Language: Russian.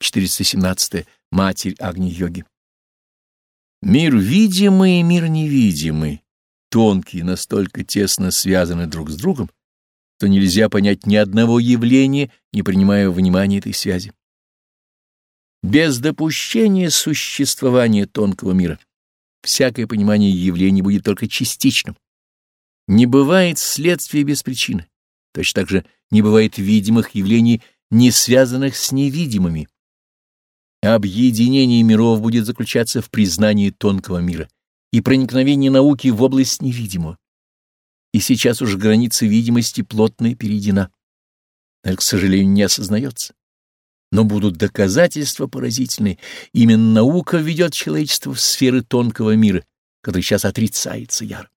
417. Матерь Агни-йоги. Мир видимый и мир невидимый, тонкие, настолько тесно связаны друг с другом, что нельзя понять ни одного явления, не принимая во внимание этой связи. Без допущения существования тонкого мира всякое понимание явлений будет только частичным. Не бывает следствия без причины. Точно так же не бывает видимых явлений, не связанных с невидимыми. Объединение миров будет заключаться в признании тонкого мира и проникновении науки в область невидимого. И сейчас уж граница видимости плотно перейдена. Это, к сожалению, не осознается. Но будут доказательства поразительные. Именно наука ведет человечество в сферы тонкого мира, который сейчас отрицается яро.